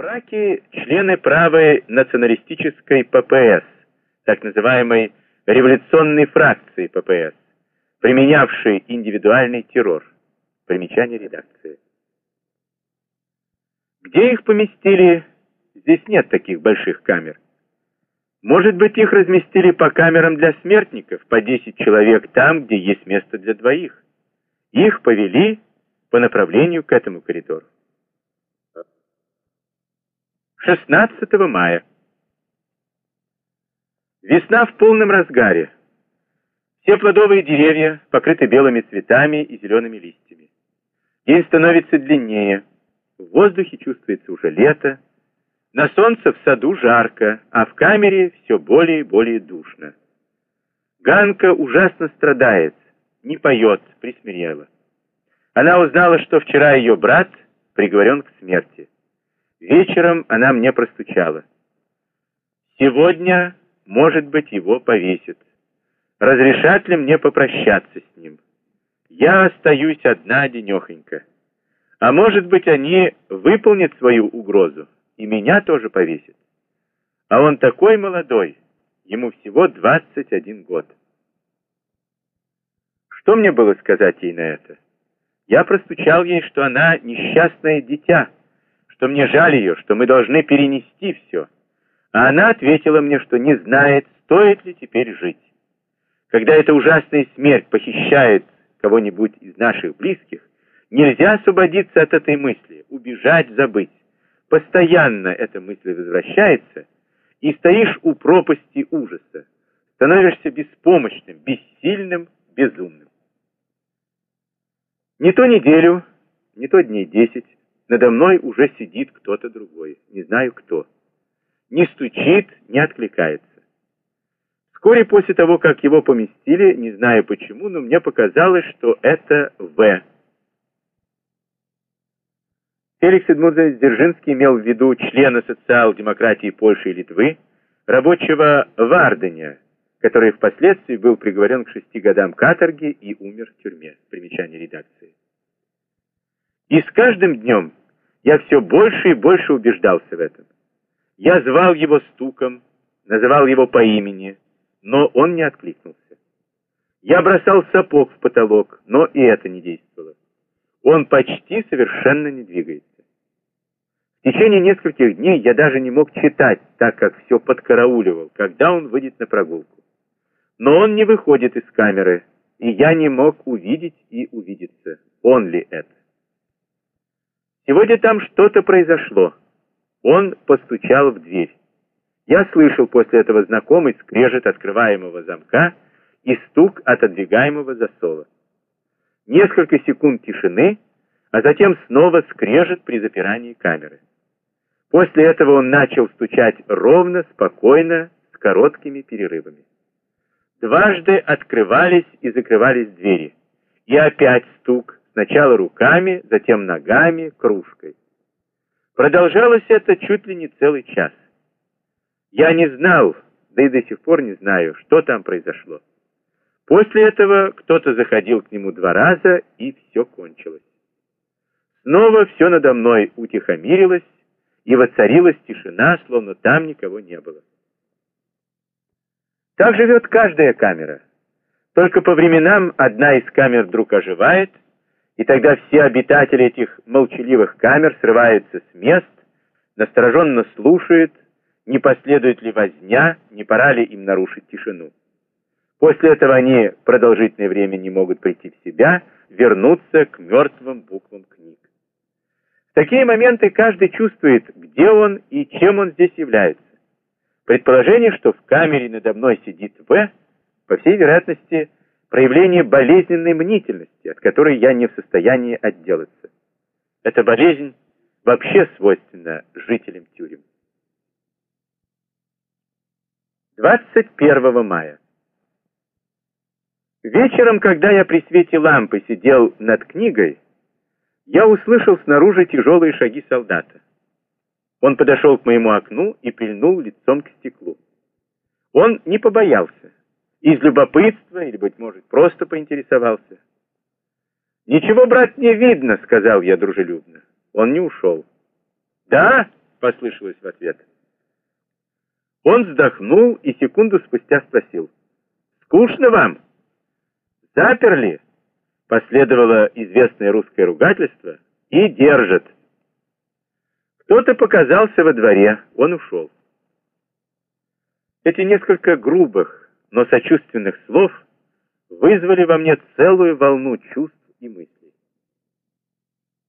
Праки – члены правой националистической ППС, так называемой революционной фракции ППС, применявшей индивидуальный террор. Примечание редакции. Где их поместили? Здесь нет таких больших камер. Может быть, их разместили по камерам для смертников, по 10 человек там, где есть место для двоих. Их повели по направлению к этому коридору. 16 мая. Весна в полном разгаре. Все плодовые деревья покрыты белыми цветами и зелеными листьями. День становится длиннее. В воздухе чувствуется уже лето. На солнце в саду жарко, а в камере все более и более душно. Ганка ужасно страдает, не поет, присмирела. Она узнала, что вчера ее брат приговорен к смерти. Вечером она мне простучала. Сегодня, может быть, его повесят. Разрешат ли мне попрощаться с ним? Я остаюсь одна денехонька. А может быть, они выполнят свою угрозу и меня тоже повесят. А он такой молодой, ему всего 21 год. Что мне было сказать ей на это? Я простучал ей, что она несчастное дитя, что мне жаль ее, что мы должны перенести все. А она ответила мне, что не знает, стоит ли теперь жить. Когда эта ужасная смерть похищает кого-нибудь из наших близких, нельзя освободиться от этой мысли, убежать, забыть. Постоянно эта мысль возвращается, и стоишь у пропасти ужаса, становишься беспомощным, бессильным, безумным. Не то неделю, не то дней десять, надо мной уже сидит кто-то другой, не знаю кто. Не стучит, не откликается. Вскоре после того, как его поместили, не знаю почему, но мне показалось, что это В. Феликс Эдмундович Дзержинский имел в виду члена социал-демократии Польши и Литвы, рабочего Варденя, который впоследствии был приговорен к шести годам каторги и умер в тюрьме. Примечание редакции. И с каждым днем я все больше и больше убеждался в этом. Я звал его стуком, называл его по имени, но он не откликнулся. Я бросал сапог в потолок, но и это не действовало. Он почти совершенно не двигается. В течение нескольких дней я даже не мог читать, так как все подкарауливал, когда он выйдет на прогулку. Но он не выходит из камеры, и я не мог увидеть и увидеться, он ли это. Сегодня там что-то произошло. Он постучал в дверь. Я слышал после этого знакомый скрежет открываемого замка и стук отодвигаемого засова. Несколько секунд тишины, а затем снова скрежет при запирании камеры. После этого он начал стучать ровно, спокойно, с короткими перерывами. Дважды открывались и закрывались двери. И опять стук, сначала руками, затем ногами, кружкой. Продолжалось это чуть ли не целый час. Я не знал, да и до сих пор не знаю, что там произошло. После этого кто-то заходил к нему два раза, и все кончилось. Снова все надо мной утихомирилось, и воцарилась тишина, словно там никого не было. Так живет каждая камера. Только по временам одна из камер вдруг оживает, и тогда все обитатели этих молчаливых камер срываются с мест, настороженно слушают, не последует ли возня, не пора ли им нарушить тишину. После этого они продолжительное время не могут прийти в себя, вернуться к мертвым буквам книг. В такие моменты каждый чувствует, где он и чем он здесь является. Предположение, что в камере надо мной сидит В, по всей вероятности, проявление болезненной мнительности, от которой я не в состоянии отделаться. Эта болезнь вообще свойственна жителям тюрем. 21 мая. Вечером, когда я при свете лампы сидел над книгой, я услышал снаружи тяжелые шаги солдата. Он подошел к моему окну и прильнул лицом к стеклу. Он не побоялся. Из любопытства или, быть может, просто поинтересовался. «Ничего, брат, не видно», — сказал я дружелюбно. Он не ушел. «Да? послышалось в ответ. Он вздохнул и секунду спустя спросил. «Скучно вам?» «Заперли?» Последовало известное русское ругательство. «И держат». Кто-то показался во дворе, он ушел. Эти несколько грубых, но сочувственных слов вызвали во мне целую волну чувств и мыслей.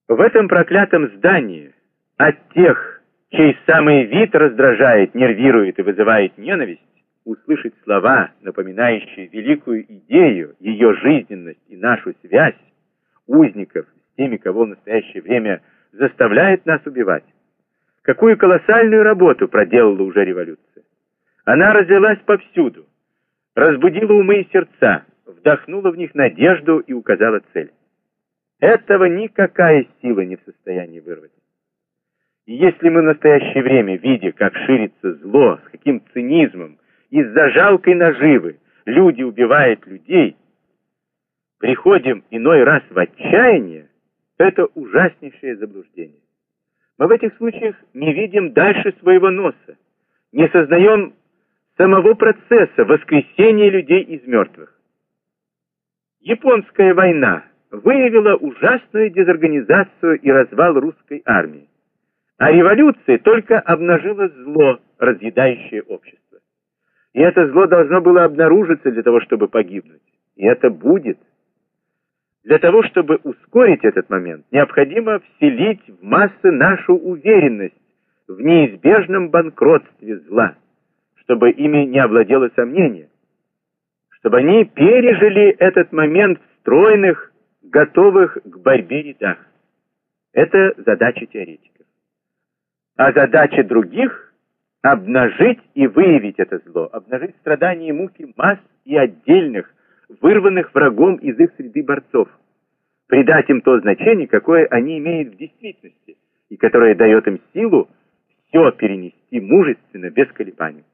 В этом проклятом здании от тех, чей самый вид раздражает, нервирует и вызывает ненависть, услышать слова, напоминающие великую идею, ее жизненность и нашу связь, узников с теми, кого в настоящее время заставляет нас убивать. Какую колоссальную работу проделала уже революция. Она разлилась повсюду, разбудила умы и сердца, вдохнула в них надежду и указала цель. Этого никакая сила не в состоянии вырвать. И если мы в настоящее время, видя, как ширится зло, с каким цинизмом, из-за жалкой наживы люди убивают людей, приходим иной раз в отчаяние, это ужаснейшее заблуждение. Мы в этих случаях не видим дальше своего носа, не сознаем самого процесса воскресения людей из мертвых. Японская война выявила ужасную дезорганизацию и развал русской армии. А революция только обнажила зло, разъедающее общество. И это зло должно было обнаружиться для того, чтобы погибнуть. И это будет. Для того, чтобы ускорить этот момент, необходимо вселить в массы нашу уверенность в неизбежном банкротстве зла, чтобы ими не овладело сомнение, чтобы они пережили этот момент в стройных, готовых к борьбе рядах. Это задача теоретиков а задача других — обнажить и выявить это зло, обнажить страдания и муки масс и отдельных, вырванных врагом из их среды борцов, придать им то значение, какое они имеют в действительности, и которое дает им силу все перенести мужественно, без колебаний.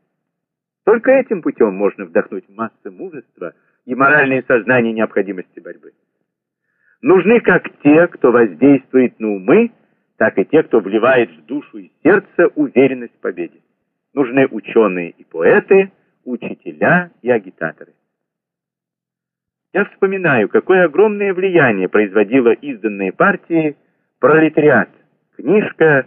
Только этим путем можно вдохнуть массы мужества и моральное сознание необходимости борьбы. Нужны как те, кто воздействует на умы, так и те, кто вливает в душу и сердце уверенность в победе. Нужны ученые и поэты, учителя и агитаторы. Я вспоминаю, какое огромное влияние производила изданные партии «Пролетариат», книжка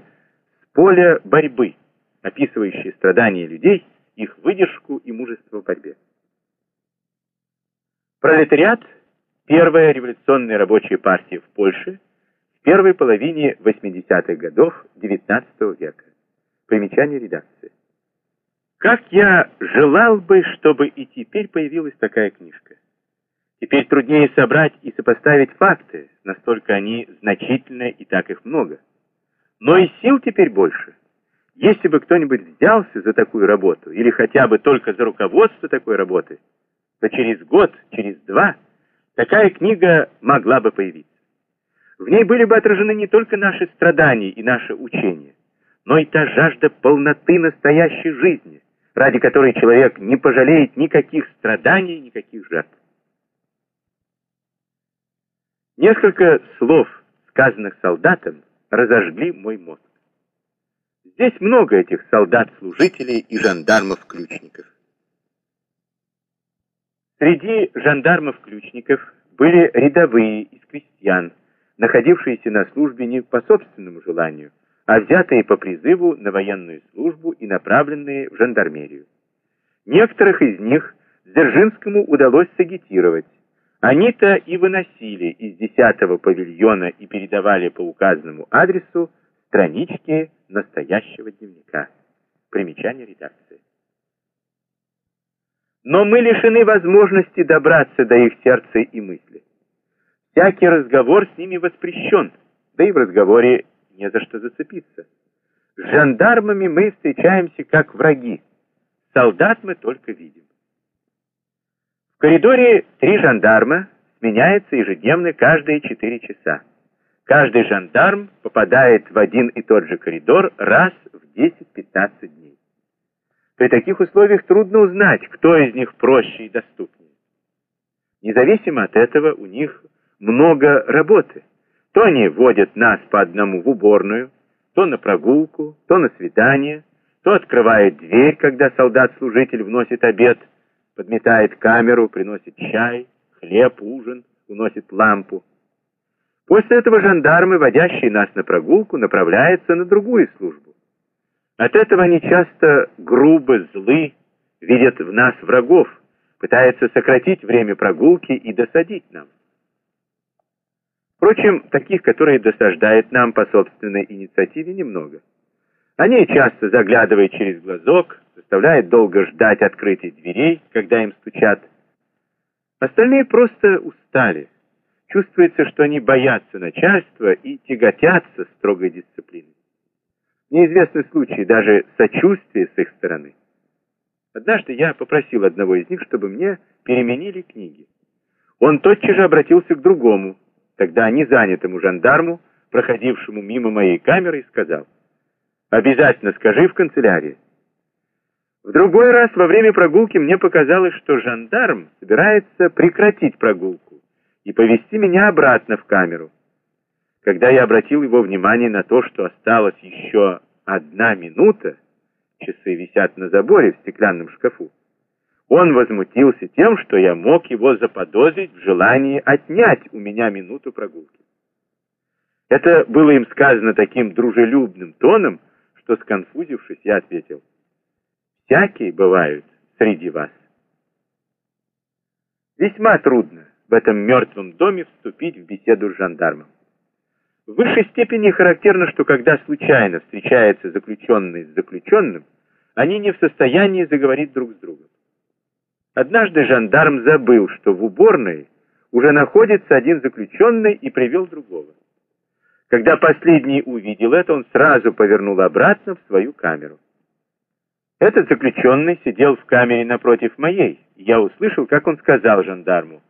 «С поля борьбы», описывающая страдания людей, их выдержку и мужество в борьбе. Пролетариат – первая революционная рабочая партия в Польше – в первой половине 80-х годов XIX века. Примечание редакции. Как я желал бы, чтобы и теперь появилась такая книжка. Теперь труднее собрать и сопоставить факты, настолько они значительны и так их много. Но и сил теперь больше. Если бы кто-нибудь взялся за такую работу, или хотя бы только за руководство такой работы, то через год, через два, такая книга могла бы появиться. В ней были бы отражены не только наши страдания и наше учение, но и та жажда полноты настоящей жизни, ради которой человек не пожалеет никаких страданий, никаких жертв. Несколько слов, сказанных солдатам, разожгли мой мозг. Здесь много этих солдат-служителей и жандармов-ключников. Среди жандармов-ключников были рядовые из крестьян, находившиеся на службе не по собственному желанию, а взятые по призыву на военную службу и направленные в жандармерию. Некоторых из них Дзержинскому удалось сагитировать. Они-то и выносили из десятого павильона и передавали по указанному адресу странички настоящего дневника. Примечание редакции. Но мы лишены возможности добраться до их сердца и мысли. Всякий разговор с ними воспрещен, да и в разговоре не за что зацепиться. С жандармами мы встречаемся как враги, солдат мы только видим. В коридоре три жандарма сменяются ежедневно каждые четыре часа. Каждый жандарм попадает в один и тот же коридор раз в 10-15 дней. При таких условиях трудно узнать, кто из них проще и доступнее. Независимо от этого, у них много работы. То они вводят нас по одному в уборную, то на прогулку, то на свидание, то открывает дверь, когда солдат-служитель вносит обед, подметает камеру, приносит чай, хлеб, ужин, уносит лампу. После этого жандармы, водящие нас на прогулку, направляются на другую службу. От этого они часто грубы, злы, видят в нас врагов, пытаются сократить время прогулки и досадить нам. Впрочем, таких, которые досаждают нам по собственной инициативе, немного. Они часто заглядывают через глазок, заставляют долго ждать открытия дверей, когда им стучат. Остальные просто устали. Чувствуется, что они боятся начальства и тяготятся строгой дисциплиной. Неизвестны случаи даже сочувствия с их стороны. Однажды я попросил одного из них, чтобы мне переменили книги. Он тотчас же обратился к другому, тогда незанятому жандарму, проходившему мимо моей камеры, и сказал, «Обязательно скажи в канцелярии». В другой раз во время прогулки мне показалось, что жандарм собирается прекратить прогулку и повести меня обратно в камеру. Когда я обратил его внимание на то, что осталась еще одна минута, часы висят на заборе в стеклянном шкафу, он возмутился тем, что я мог его заподозрить в желании отнять у меня минуту прогулки. Это было им сказано таким дружелюбным тоном, что, сконфузившись, я ответил, «Всякие бывают среди вас». Весьма трудно в этом мертвом доме вступить в беседу с жандармом. В высшей степени характерно, что когда случайно встречается заключенный с заключенным, они не в состоянии заговорить друг с другом. Однажды жандарм забыл, что в уборной уже находится один заключенный и привел другого. Когда последний увидел это, он сразу повернул обратно в свою камеру. Этот заключенный сидел в камере напротив моей. Я услышал, как он сказал жандарму,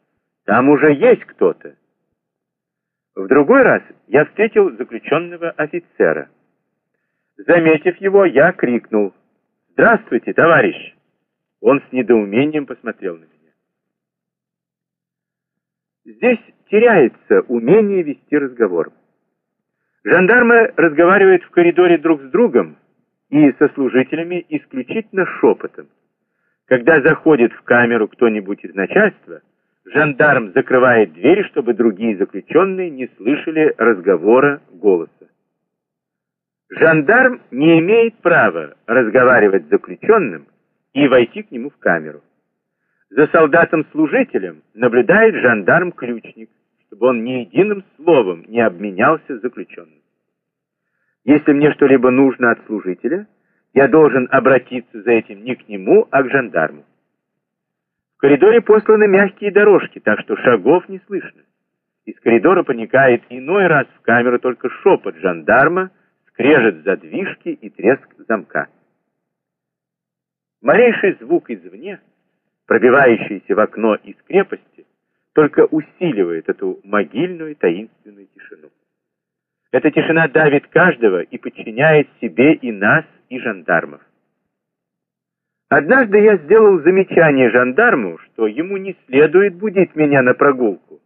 «Там уже есть кто-то». В другой раз я встретил заключенного офицера. Заметив его, я крикнул, «Здравствуйте, товарищ!» Он с недоумением посмотрел на меня. Здесь теряется умение вести разговор. Жандармы разговаривают в коридоре друг с другом и со служителями исключительно шепотом. Когда заходит в камеру кто-нибудь из начальства, жандарм закрывает двери, чтобы другие заключенные не слышали разговора голоса. Жандарм не имеет права разговаривать с заключенным и войти к нему в камеру. За солдатом-служителем наблюдает жандарм-ключник, чтобы он ни единым словом не обменялся с заключенным. Если мне что-либо нужно от служителя, я должен обратиться за этим не к нему, а к жандарму. Коридоре посланы мягкие дорожки, так что шагов не слышно. Из коридора проникает иной раз в камеру только шепот жандарма, скрежет задвижки и треск замка. Малейший звук извне, пробивающийся в окно из крепости, только усиливает эту могильную таинственную тишину. Эта тишина давит каждого и подчиняет себе и нас, и жандармов. Однажды я сделал замечание жандарму, что ему не следует будить меня на прогулку,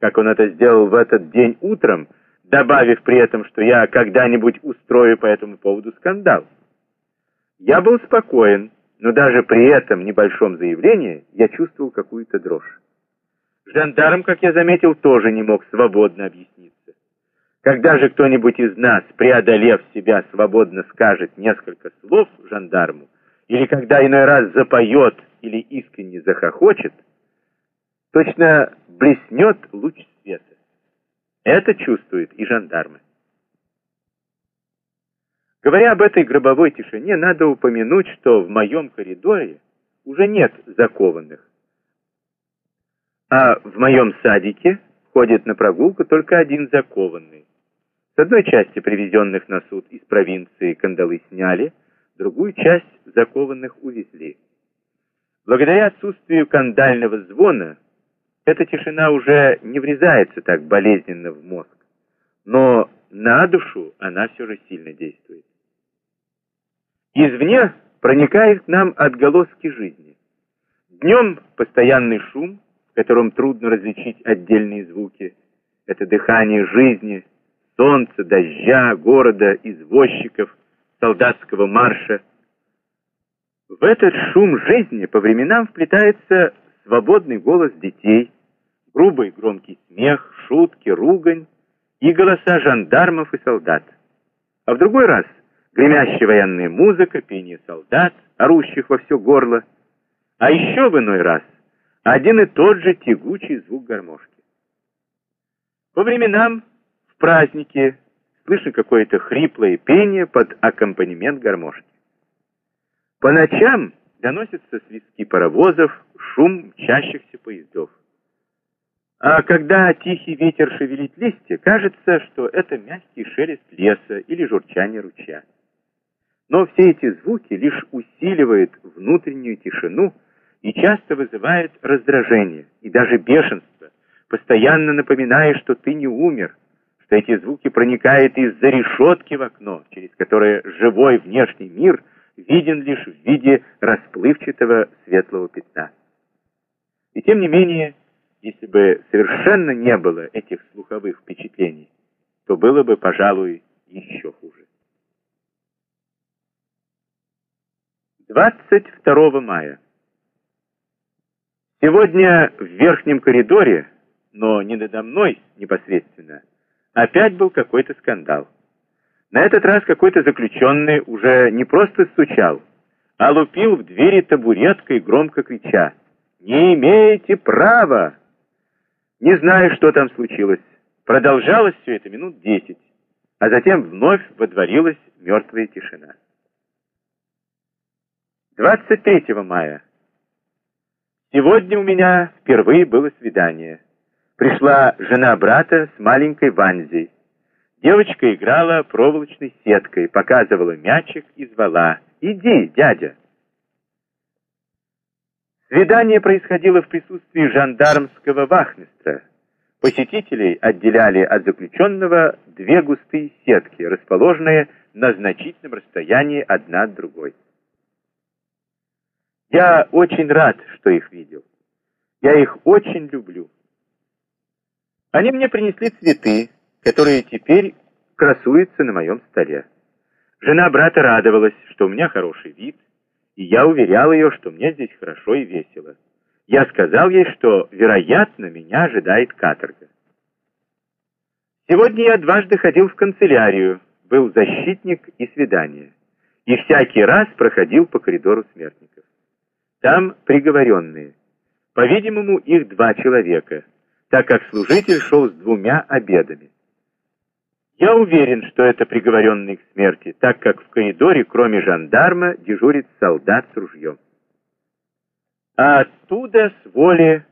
как он это сделал в этот день утром, добавив при этом, что я когда-нибудь устрою по этому поводу скандал. Я был спокоен, но даже при этом небольшом заявлении я чувствовал какую-то дрожь. Жандарм, как я заметил, тоже не мог свободно объясниться. Когда же кто-нибудь из нас, преодолев себя, свободно скажет несколько слов жандарму, или когда иной раз запоет или искренне захохочет, точно блеснет луч света. Это чувствуют и жандармы. Говоря об этой гробовой тишине, надо упомянуть, что в моем коридоре уже нет закованных. А в моем садике ходит на прогулку только один закованный. С одной части привезенных на суд из провинции кандалы сняли, другую часть закованных увезли. Благодаря отсутствию кандального звона эта тишина уже не врезается так болезненно в мозг, но на душу она все же сильно действует. Извне проникает к нам отголоски жизни. Днем постоянный шум, в котором трудно различить отдельные звуки, это дыхание жизни, солнца, дождя, города, извозчиков, солдатского марша. В этот шум жизни по временам вплетается свободный голос детей, грубый громкий смех, шутки, ругань и голоса жандармов и солдат. А в другой раз гремящая военная музыка, пение солдат, орущих во все горло, а еще в иной раз один и тот же тягучий звук гармошки. По временам в празднике слышно какое-то хриплое пение под аккомпанемент гармошки. По ночам доносятся свистки паровозов, шум мчащихся поездов. А когда тихий ветер шевелит листья, кажется, что это мягкий шелест леса или журчание ручья. Но все эти звуки лишь усиливают внутреннюю тишину и часто вызывают раздражение и даже бешенство, постоянно напоминая, что ты не умер, что эти звуки проникают из-за решетки в окно, через которое живой внешний мир виден лишь в виде расплывчатого светлого пятна. И тем не менее, если бы совершенно не было этих слуховых впечатлений, то было бы, пожалуй, еще хуже. 22 мая. Сегодня в верхнем коридоре, но не надо мной непосредственно, опять был какой-то скандал. На этот раз какой-то заключенный уже не просто стучал, а лупил в двери табуреткой, громко крича «Не имеете права!» Не знаю, что там случилось. Продолжалось все это минут десять, а затем вновь водворилась мертвая тишина. 23 мая. Сегодня у меня впервые было свидание. Пришла жена брата с маленькой Ванзей. Девочка играла проволочной сеткой, показывала мячик и звала «Иди, дядя!». Свидание происходило в присутствии жандармского вахмистра. Посетителей отделяли от заключенного две густые сетки, расположенные на значительном расстоянии одна от другой. Я очень рад, что их видел. Я их очень люблю. Они мне принесли цветы, которые теперь красуются на моем столе. Жена брата радовалась, что у меня хороший вид, и я уверял ее, что мне здесь хорошо и весело. Я сказал ей, что, вероятно, меня ожидает каторга. Сегодня я дважды ходил в канцелярию, был защитник и свидание, и всякий раз проходил по коридору смертников. Там приговоренные. По-видимому, их два человека, так как служитель шел с двумя обедами. Я уверен, что это приговоренный к смерти, так как в коридоре, кроме жандарма, дежурит солдат с ружьем. А оттуда, с воли,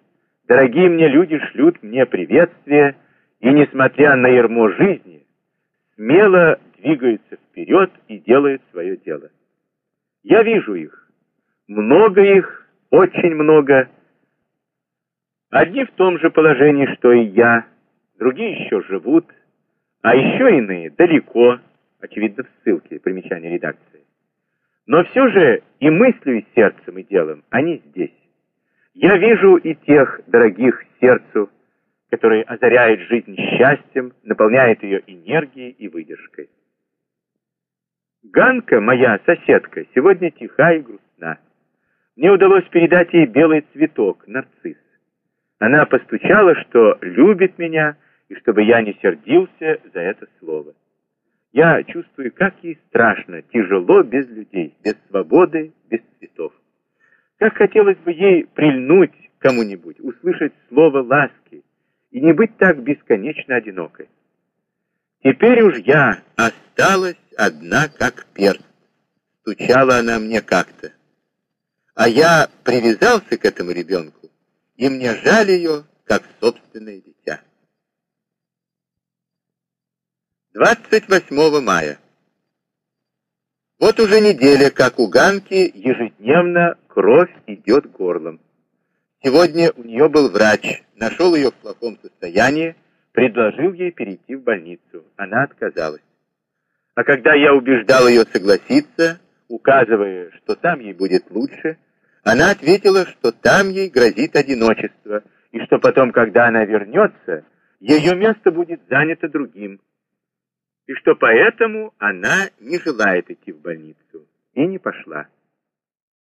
дорогие мне люди шлют мне приветствие, и, несмотря на ермо жизни, смело двигаются вперед и делают свое дело. Я вижу их, много их, очень много. Одни в том же положении, что и я, другие еще живут, а еще иные далеко, очевидно, в ссылке, примечание редакции. Но все же и мыслью, и сердцем, и делом они здесь. Я вижу и тех дорогих сердцу, которые озаряют жизнь счастьем, наполняют ее энергией и выдержкой. Ганка, моя соседка, сегодня тиха и грустна. Мне удалось передать ей белый цветок, нарцисс. Она постучала, что любит меня, и чтобы я не сердился за это слово. Я чувствую, как ей страшно, тяжело без людей, без свободы, без цветов. Как хотелось бы ей прильнуть кому-нибудь, услышать слово ласки и не быть так бесконечно одинокой. Теперь уж я осталась одна, как перст. Стучала она мне как-то. А я привязался к этому ребенку, и мне жаль ее, как собственное дитя. 28 мая. Вот уже неделя, как у Ганки ежедневно кровь идет горлом. Сегодня у нее был врач, нашел ее в плохом состоянии, предложил ей перейти в больницу. Она отказалась. А когда я убеждал ее согласиться, указывая, что там ей будет лучше, она ответила, что там ей грозит одиночество, и что потом, когда она вернется, ее место будет занято другим. и что поэтому она не желает идти в больницу, и не пошла.